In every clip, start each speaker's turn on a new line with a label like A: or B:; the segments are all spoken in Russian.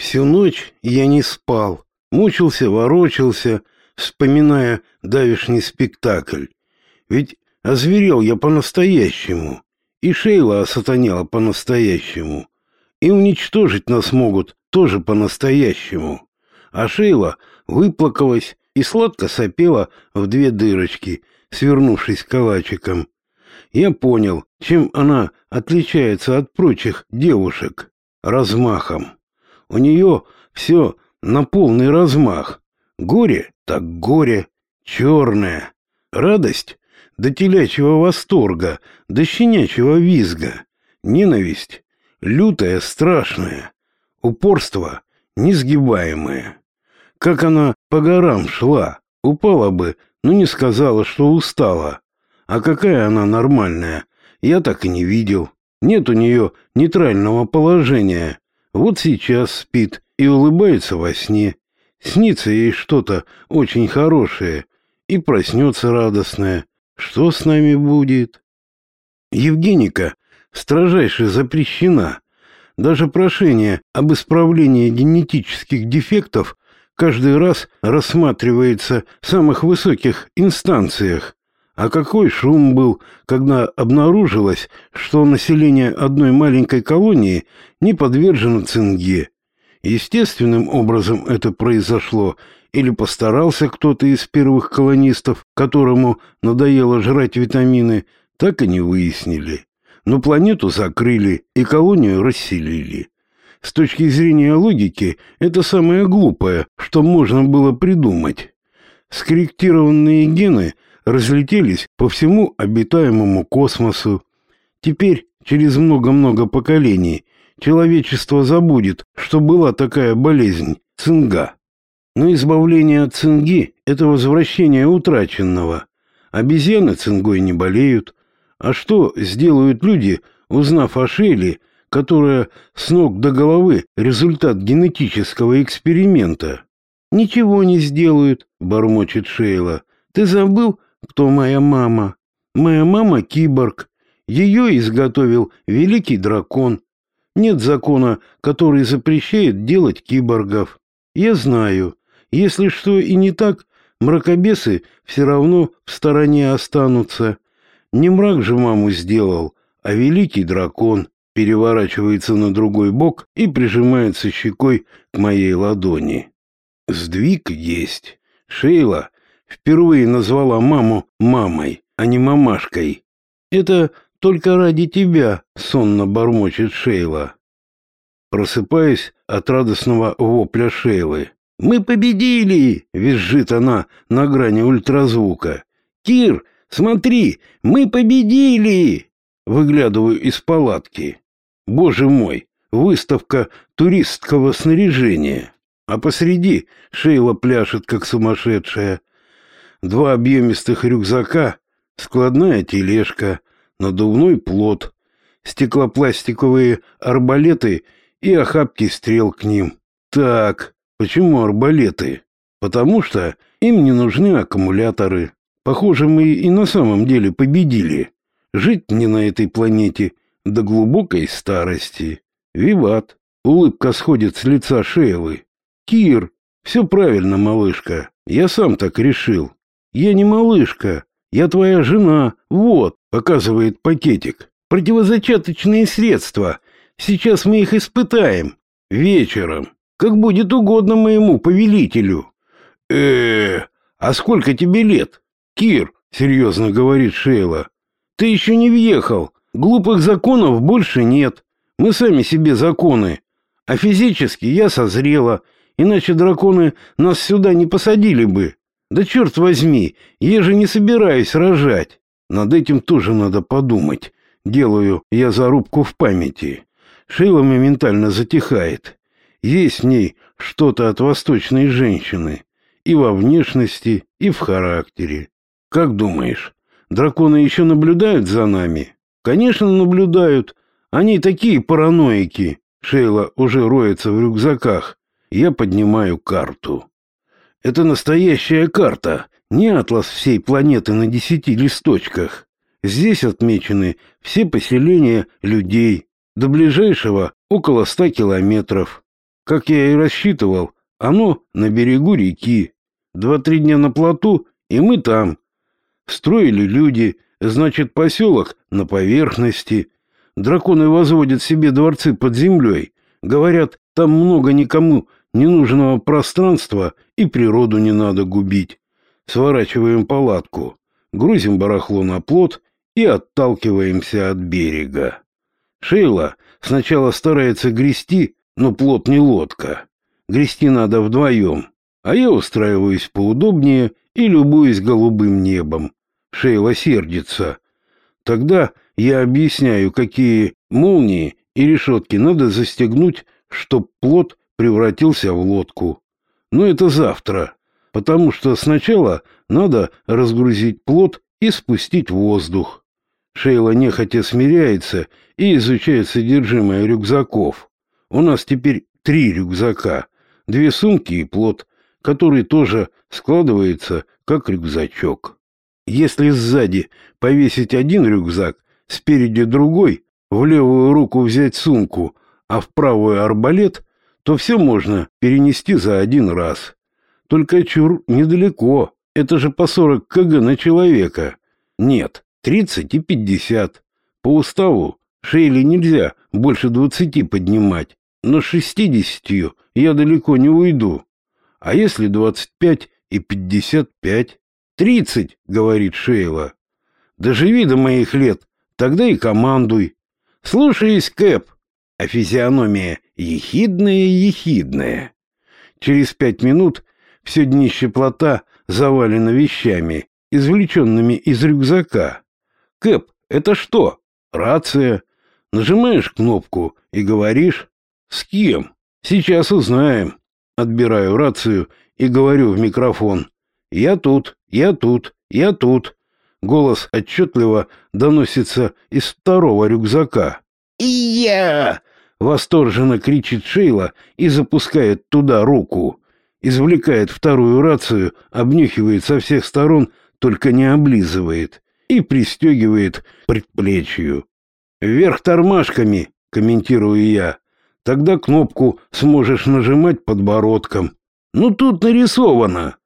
A: Всю ночь я не спал, мучился, ворочался, вспоминая давишний спектакль. Ведь озверел я по-настоящему, и Шейла осатанела по-настоящему, и уничтожить нас могут тоже по-настоящему. А Шейла выплакалась и сладко сопела в две дырочки, свернувшись калачиком. Я понял, чем она отличается от прочих девушек — размахом. У нее все на полный размах. Горе так горе, черное. Радость до телячьего восторга, до щенячьего визга. Ненависть лютая, страшная. Упорство несгибаемое. Как она по горам шла, упала бы, но не сказала, что устала. А какая она нормальная, я так и не видел. Нет у нее нейтрального положения. Вот сейчас спит и улыбается во сне. Снится ей что-то очень хорошее и проснется радостная. Что с нами будет? Евгеника строжайше запрещена. Даже прошение об исправлении генетических дефектов каждый раз рассматривается в самых высоких инстанциях. А какой шум был, когда обнаружилось, что население одной маленькой колонии не подвержено цинге. Естественным образом это произошло, или постарался кто-то из первых колонистов, которому надоело жрать витамины, так и не выяснили. Но планету закрыли и колонию расселили. С точки зрения логики, это самое глупое, что можно было придумать. Скорректированные гены – разлетелись по всему обитаемому космосу. Теперь, через много-много поколений, человечество забудет, что была такая болезнь – цинга. Но избавление от цинги – это возвращение утраченного. Обезьяны цингой не болеют. А что сделают люди, узнав о Шейле, которая с ног до головы результат генетического эксперимента? «Ничего не сделают», — бормочет Шейла. «Ты забыл, кто моя мама. Моя мама киборг. Ее изготовил великий дракон. Нет закона, который запрещает делать киборгов. Я знаю, если что и не так, мракобесы все равно в стороне останутся. Не мрак же маму сделал, а великий дракон переворачивается на другой бок и прижимается щекой к моей ладони. Сдвиг есть. Шейла впервые назвала маму мамой, а не мамашкой. Это только ради тебя, сонно бормочет Шейла. Просыпаясь от радостного вопля Шейлы. «Мы победили!» — визжит она на грани ультразвука. «Кир, смотри, мы победили!» Выглядываю из палатки. Боже мой, выставка туристского снаряжения. А посреди Шейла пляшет, как сумасшедшая два объемистых рюкзака, складная тележка, надувной плот, стеклопластиковые арбалеты и охапки стрел к ним. Так, почему арбалеты? Потому что им не нужны аккумуляторы. Похоже, мы и на самом деле победили. Жить не на этой планете до глубокой старости. Виват. Улыбка сходит с лица Шейлы. Кир, все правильно, малышка. Я сам так решил. «Я не малышка, я твоя жена, вот», — показывает пакетик. «Противозачаточные средства. Сейчас мы их испытаем. Вечером. Как будет угодно моему повелителю». э а сколько тебе лет?» «Кир», — серьезно говорит Шейла, — «ты еще не въехал. Глупых законов больше нет. Мы сами себе законы. А физически я созрела, иначе драконы нас сюда не посадили бы. Да черт возьми, я же не собираюсь рожать. Над этим тоже надо подумать. Делаю я зарубку в памяти. Шейла моментально затихает. Есть в ней что-то от восточной женщины. И во внешности, и в характере. Как думаешь, драконы еще наблюдают за нами? Конечно, наблюдают. Они такие параноики. Шейла уже роется в рюкзаках. Я поднимаю карту. Это настоящая карта, не атлас всей планеты на десяти листочках. Здесь отмечены все поселения людей, до ближайшего около ста километров. Как я и рассчитывал, оно на берегу реки. Два-три дня на плоту, и мы там. Строили люди, значит, поселок на поверхности. Драконы возводят себе дворцы под землей. Говорят, там много никому ненужного пространства и природу не надо губить. Сворачиваем палатку, грузим барахло на плот и отталкиваемся от берега. Шейла сначала старается грести, но плот не лодка. Грести надо вдвоем, а я устраиваюсь поудобнее и любуюсь голубым небом. Шейла сердится. Тогда я объясняю, какие молнии и решетки надо застегнуть, чтоб плот превратился в лодку. Но это завтра, потому что сначала надо разгрузить плот и спустить воздух. Шейла нехотя смиряется и изучает содержимое рюкзаков. У нас теперь три рюкзака, две сумки и плот, который тоже складывается как рюкзачок. Если сзади повесить один рюкзак, спереди другой, в левую руку взять сумку, а в правую арбалет, то все можно перенести за один раз. Только чур недалеко, это же по 40 кг на человека. Нет, 30 и 50. По уставу Шейли нельзя больше 20 поднимать, но с 60 я далеко не уйду. А если 25 и 55? 30, говорит Шейла. Доживи до моих лет, тогда и командуй. Слушаюсь, Кэп. А физиономия ехидная-ехидная. Через пять минут все днище плота завалено вещами, извлеченными из рюкзака. Кэп, это что? Рация. Нажимаешь кнопку и говоришь. С кем? Сейчас узнаем. Отбираю рацию и говорю в микрофон. Я тут, я тут, я тут. Голос отчетливо доносится из второго рюкзака. «И я!» — восторженно кричит Шейла и запускает туда руку. Извлекает вторую рацию, обнюхивает со всех сторон, только не облизывает, и пристегивает предплечью. «Вверх тормашками!» — комментирую я. «Тогда кнопку сможешь нажимать подбородком». «Ну тут нарисовано!»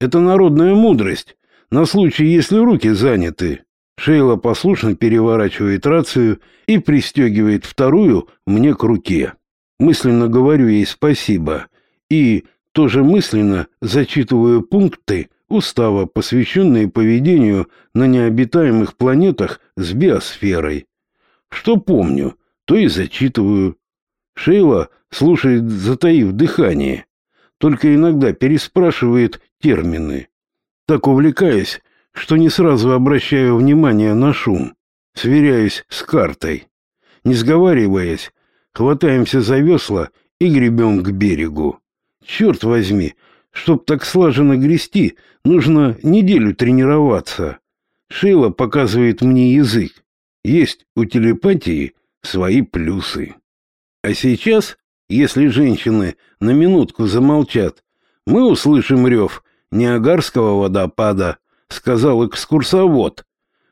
A: «Это народная мудрость на случай, если руки заняты. Шейла послушно переворачивает рацию и пристегивает вторую мне к руке. Мысленно говорю ей спасибо и тоже мысленно зачитываю пункты устава, посвященные поведению на необитаемых планетах с биосферой. Что помню, то и зачитываю. Шейла слушает, затаив дыхание, только иногда переспрашивает термины так увлекаюсь, что не сразу обращаю внимание на шум, сверяюсь с картой. Не сговариваясь, хватаемся за весла и гребем к берегу. Черт возьми, чтоб так слаженно грести, нужно неделю тренироваться. Шейла показывает мне язык. Есть у телепатии свои плюсы. А сейчас, если женщины на минутку замолчат, мы услышим рев Ниагарского водопада, сказал экскурсовод.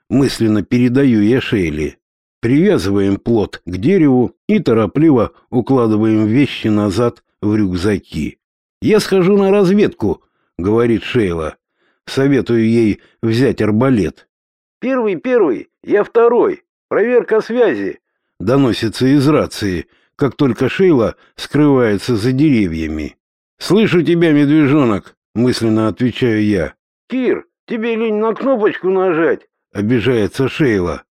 A: Мысленно передаю я Шейли. Привязываем плот к дереву и торопливо укладываем вещи назад в рюкзаки. «Я схожу на разведку», — говорит Шейла. Советую ей взять арбалет. «Первый, первый, я второй. Проверка связи», — доносится из рации, как только Шейла скрывается за деревьями. «Слышу тебя, медвежонок», мысленно отвечаю я. Кир, тебе лень на кнопочку нажать, обижается Шейла.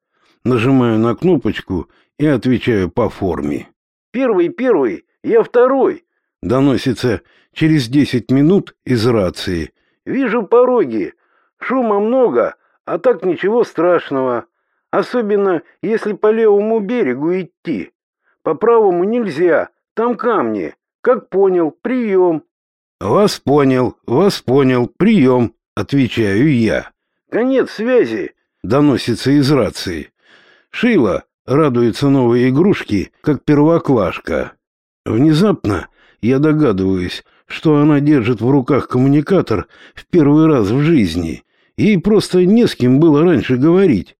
A: Нажимаю на кнопочку и отвечаю по форме. Первый, первый, я второй, доносится через десять минут из рации. Вижу пороги. Шума много, а так ничего страшного. Особенно, если по левому берегу идти. По правому нельзя, там камни. Как понял, прием. «Вас понял, вас понял, прием», — отвечаю я. «Конец связи», — доносится из рации. Шила радуется новой игрушке, как первоклашка. Внезапно я догадываюсь, что она держит в руках коммуникатор в первый раз в жизни. Ей просто не с кем было раньше говорить.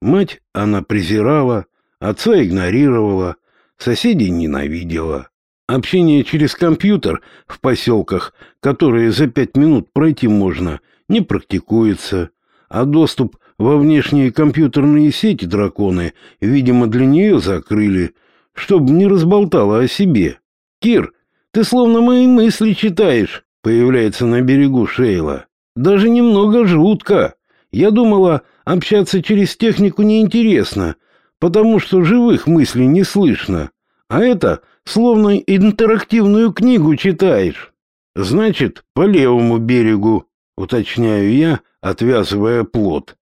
A: Мать она презирала, отца игнорировала, соседей ненавидела. Общение через компьютер в поселках, которые за пять минут пройти можно, не практикуется, а доступ во внешние компьютерные сети драконы, видимо, для нее закрыли, чтобы не разболтала о себе. «Кир, ты словно мои мысли читаешь», — появляется на берегу Шейла. «Даже немного жутко. Я думала, общаться через технику неинтересно, потому что живых мыслей не слышно. А это словно интерактивную книгу читаешь. Значит, по левому берегу, уточняю я, отвязывая плот.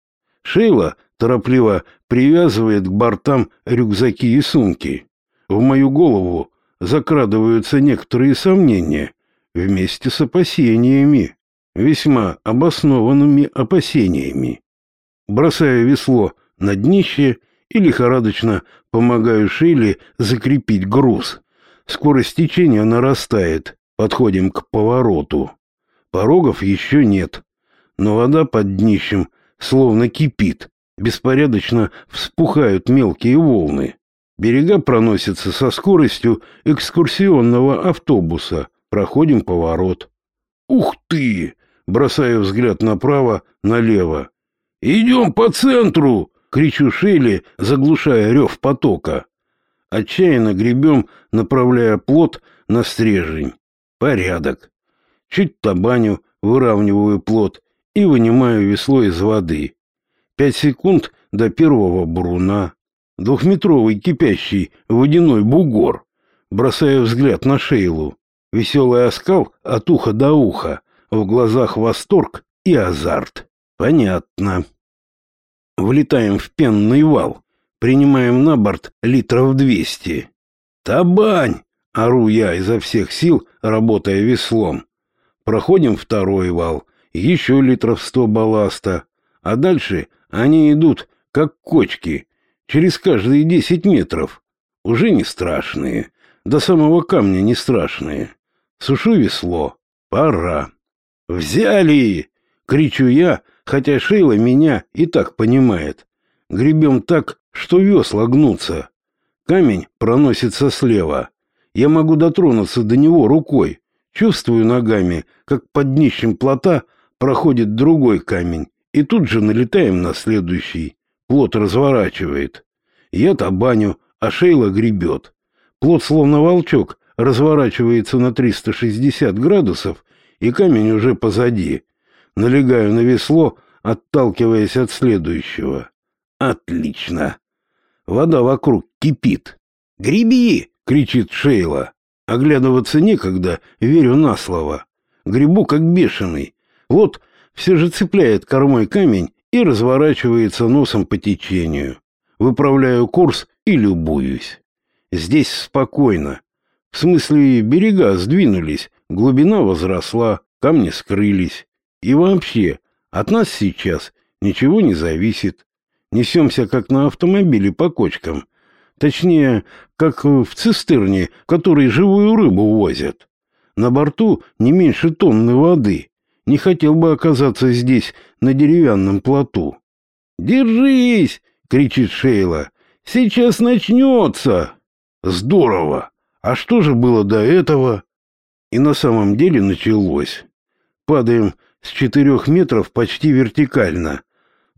A: Шейла торопливо привязывает к бортам рюкзаки и сумки. В мою голову закрадываются некоторые сомнения вместе с опасениями, весьма обоснованными опасениями. Бросаю весло на днище и лихорадочно помогаю Шейле закрепить груз. Скорость течения нарастает. Подходим к повороту. Порогов еще нет, но вода под днищем словно кипит. Беспорядочно вспухают мелкие волны. Берега проносятся со скоростью экскурсионного автобуса. Проходим поворот. Ух ты! Бросаю взгляд направо, налево. Идем по центру! Кричу Шейли, заглушая рев потока. Отчаянно гребем, направляя плот на стрежень. Порядок. Чуть табаню, выравниваю плот и вынимаю весло из воды. Пять секунд до первого бруна. Двухметровый кипящий водяной бугор. Бросаю взгляд на Шейлу. Веселый оскал от уха до уха. В глазах восторг и азарт. Понятно. Влетаем в пенный вал. Принимаем на борт литров двести. «Табань!» — ору я изо всех сил, работая веслом. Проходим второй вал — еще литров сто балласта, а дальше они идут, как кочки, через каждые десять метров. Уже не страшные, до самого камня не страшные. Сушу весло. Пора. «Взяли!» — кричу я, хотя Шейла меня и так понимает. Гребем так, что весла гнутся. Камень проносится слева. Я могу дотронуться до него рукой. Чувствую ногами, как под днищем плота проходит другой камень, и тут же налетаем на следующий. Плот разворачивает. Я табаню, а Шейла гребет. Плот, словно волчок, разворачивается на 360 градусов, и камень уже позади. Налегаю на весло, отталкиваясь от следующего. Отлично. Вода вокруг кипит. «Греби!» — кричит Шейла. Оглядываться некогда, верю на слово. Гребу как бешеный. Лот все же цепляет кормой камень и разворачивается носом по течению. Выправляю курс и любуюсь. Здесь спокойно. В смысле, берега сдвинулись, глубина возросла, камни скрылись. И вообще, от нас сейчас ничего не зависит. Несемся как на автомобиле по кочкам. Точнее, как в цистерне, в которой живую рыбу возят. На борту не меньше тонны воды. Не хотел бы оказаться здесь, на деревянном плоту. «Держись!» — кричит Шейла. «Сейчас начнется!» «Здорово! А что же было до этого?» И на самом деле началось. Падаем с четырех метров почти вертикально.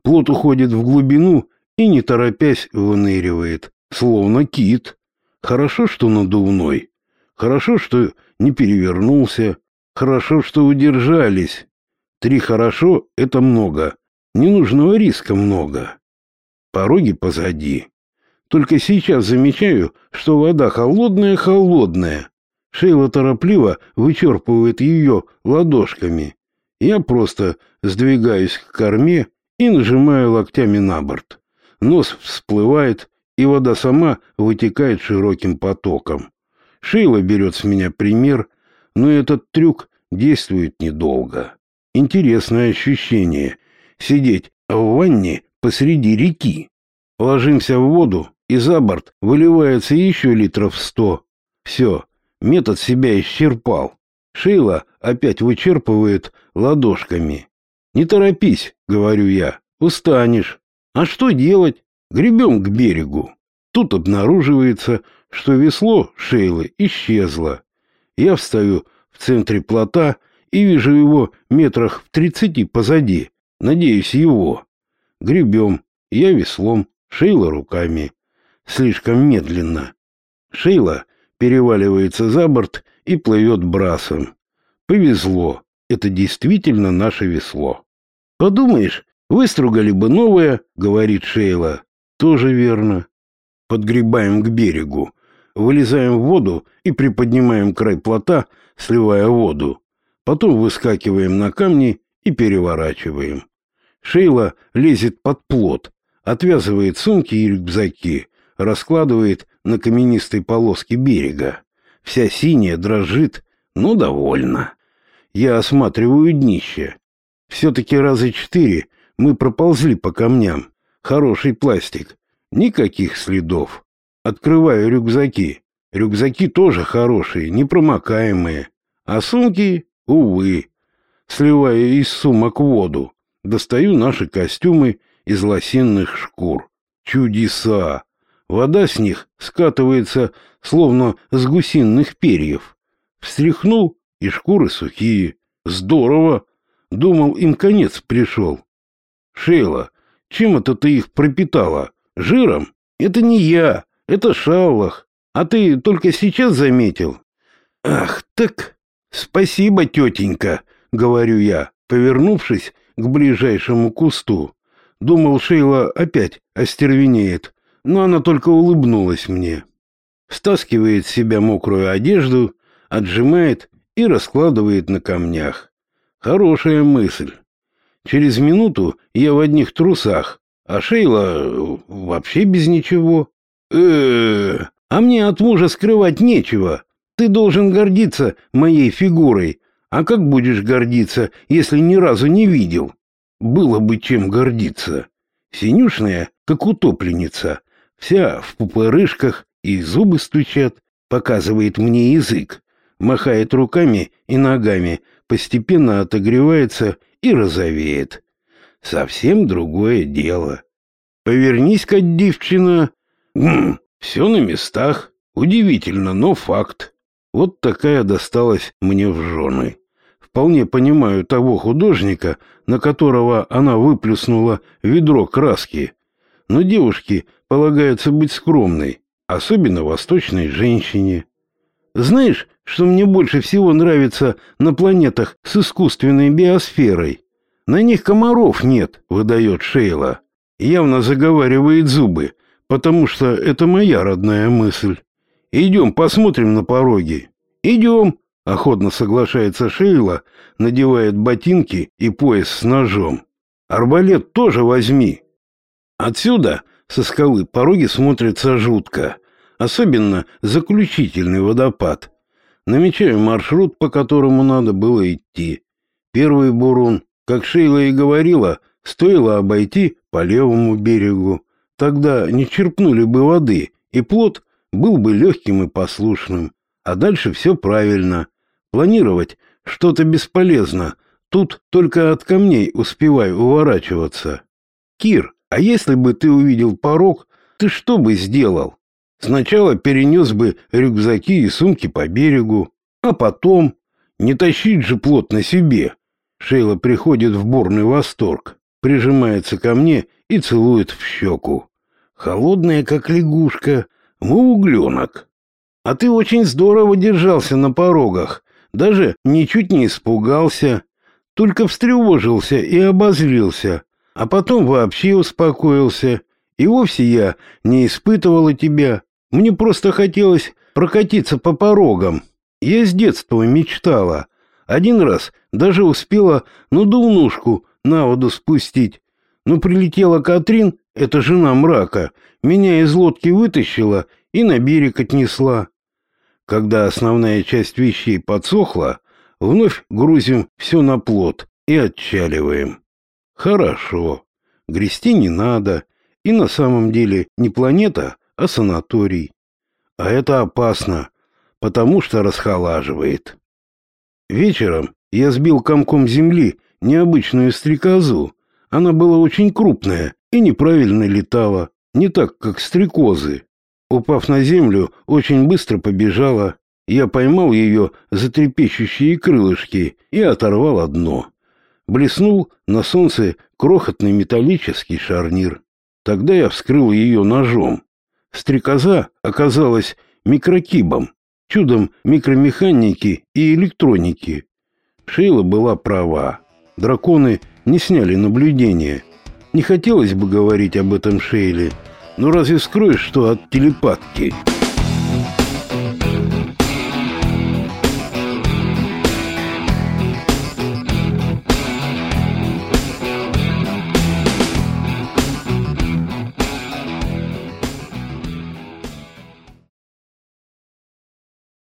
A: Плот уходит в глубину и, не торопясь, выныривает, словно кит. Хорошо, что надувной. Хорошо, что не перевернулся. Хорошо, что удержались. Три хорошо — это много. Ненужного риска много. Пороги позади. Только сейчас замечаю, что вода холодная-холодная. Шейла торопливо вычерпывает ее ладошками. Я просто сдвигаюсь к корме и нажимаю локтями на борт. Нос всплывает, и вода сама вытекает широким потоком. Шейла берет с меня пример, но этот трюк действует недолго. Интересное ощущение — сидеть в ванне посреди реки. Ложимся в воду, и за борт выливается еще литров сто. Все, метод себя исчерпал. Шейла опять вычерпывает ладошками. «Не торопись», — говорю я, — «устанешь». «А что делать?» Гребем к берегу. Тут обнаруживается, что весло Шейлы исчезло. Я встаю в центре плота и вижу его метрах в тридцати позади. Надеюсь, его. Гребем. Я веслом, Шейла руками. Слишком медленно. Шейла переваливается за борт и плывет брасом. Повезло. Это действительно наше весло. Подумаешь, выстругали бы новое, говорит Шейла. Тоже верно. Подгребаем к берегу, вылезаем в воду и приподнимаем край плота, сливая воду. Потом выскакиваем на камни и переворачиваем. Шейла лезет под плот, отвязывает сумки и рюкзаки, раскладывает на каменистой полоске берега. Вся синяя дрожит, но довольна. Я осматриваю днище. Все-таки раза четыре мы проползли по камням. Хороший пластик. Никаких следов. Открываю рюкзаки. Рюкзаки тоже хорошие, непромокаемые. А сумки, увы. Сливаю из сумок воду. Достаю наши костюмы из лосинных шкур. Чудеса! Вода с них скатывается, словно с гусиных перьев. Встряхнул, и шкуры сухие. Здорово! Думал, им конец пришел. Шейла, чем это ты их пропитала? Жиром? Это не я, это Шаллах. А ты только сейчас заметил? Ах, так... Спасибо, тетенька, говорю я, повернувшись к ближайшему кусту. Думал, Шейла опять остервенеет, но она только улыбнулась мне. Стаскивает с себя мокрую одежду, отжимает и раскладывает на камнях. Хорошая мысль. Через минуту я в одних трусах, а Шейла вообще без ничего. Э, -э, -э а мне от мужа скрывать нечего. Ты должен гордиться моей фигурой. А как будешь гордиться, если ни разу не видел? Было бы чем гордиться. Синюшная, как утопленница, вся в пупырышках и зубы стучат, показывает мне язык, махает руками и ногами, постепенно отогревается и розовеет. Совсем другое дело. Повернись-ка, девчина. Гм, все на местах. Удивительно, но факт. Вот такая досталась мне в жены. Вполне понимаю того художника, на которого она выплеснула ведро краски. Но девушке полагается быть скромной, особенно восточной женщине. Знаешь, что мне больше всего нравится на планетах с искусственной биосферой? На них комаров нет, выдает Шейла. Явно заговаривает зубы, потому что это моя родная мысль. Идем посмотрим на пороги. Идем, охотно соглашается Шейла, надевает ботинки и пояс с ножом. Арбалет тоже возьми. Отсюда, со скалы, пороги смотрятся жутко, особенно заключительный водопад. Намечаю маршрут, по которому надо было идти. Первый бурун, как Шейла и говорила, стоило обойти по левому берегу. Тогда не черпнули бы воды, и плод был бы легким и послушным. А дальше все правильно. Планировать что-то бесполезно. Тут только от камней успевай уворачиваться. Кир, а если бы ты увидел порог, ты что бы сделал? Сначала перенес бы рюкзаки и сумки по берегу, а потом... Не тащить же плот на себе. Шейла приходит в бурный восторг, прижимается ко мне и целует в щеку. Холодная, как лягушка, мы угленок. А ты очень здорово держался на порогах, даже ничуть не испугался, только встревожился и обозлился, а потом вообще успокоился. И вовсе я не испытывала тебя, мне просто хотелось прокатиться по порогам. Я с детства мечтала. Один раз даже успела надувнушку на воду спустить. Но прилетела Катрин, это жена мрака, меня из лодки вытащила и на берег отнесла. Когда основная часть вещей подсохла, вновь грузим все на плот и отчаливаем. Хорошо. Грести не надо. И на самом деле не планета, а санаторий. А это опасно, потому что расхолаживает. Вечером я сбил комком земли необычную стрекозу. Она была очень крупная и неправильно летала, не так, как стрекозы. Упав на землю, очень быстро побежала. Я поймал ее за трепещущие крылышки и оторвал одно. Блеснул на солнце крохотный металлический шарнир. Тогда я вскрыл ее ножом. Стрекоза оказалась микрокибом, чудом микромеханики и электроники. Шейла была права. Драконы не сняли наблюдения. Не хотелось бы говорить об этом Шейле, но разве скроешь что от телепатки?»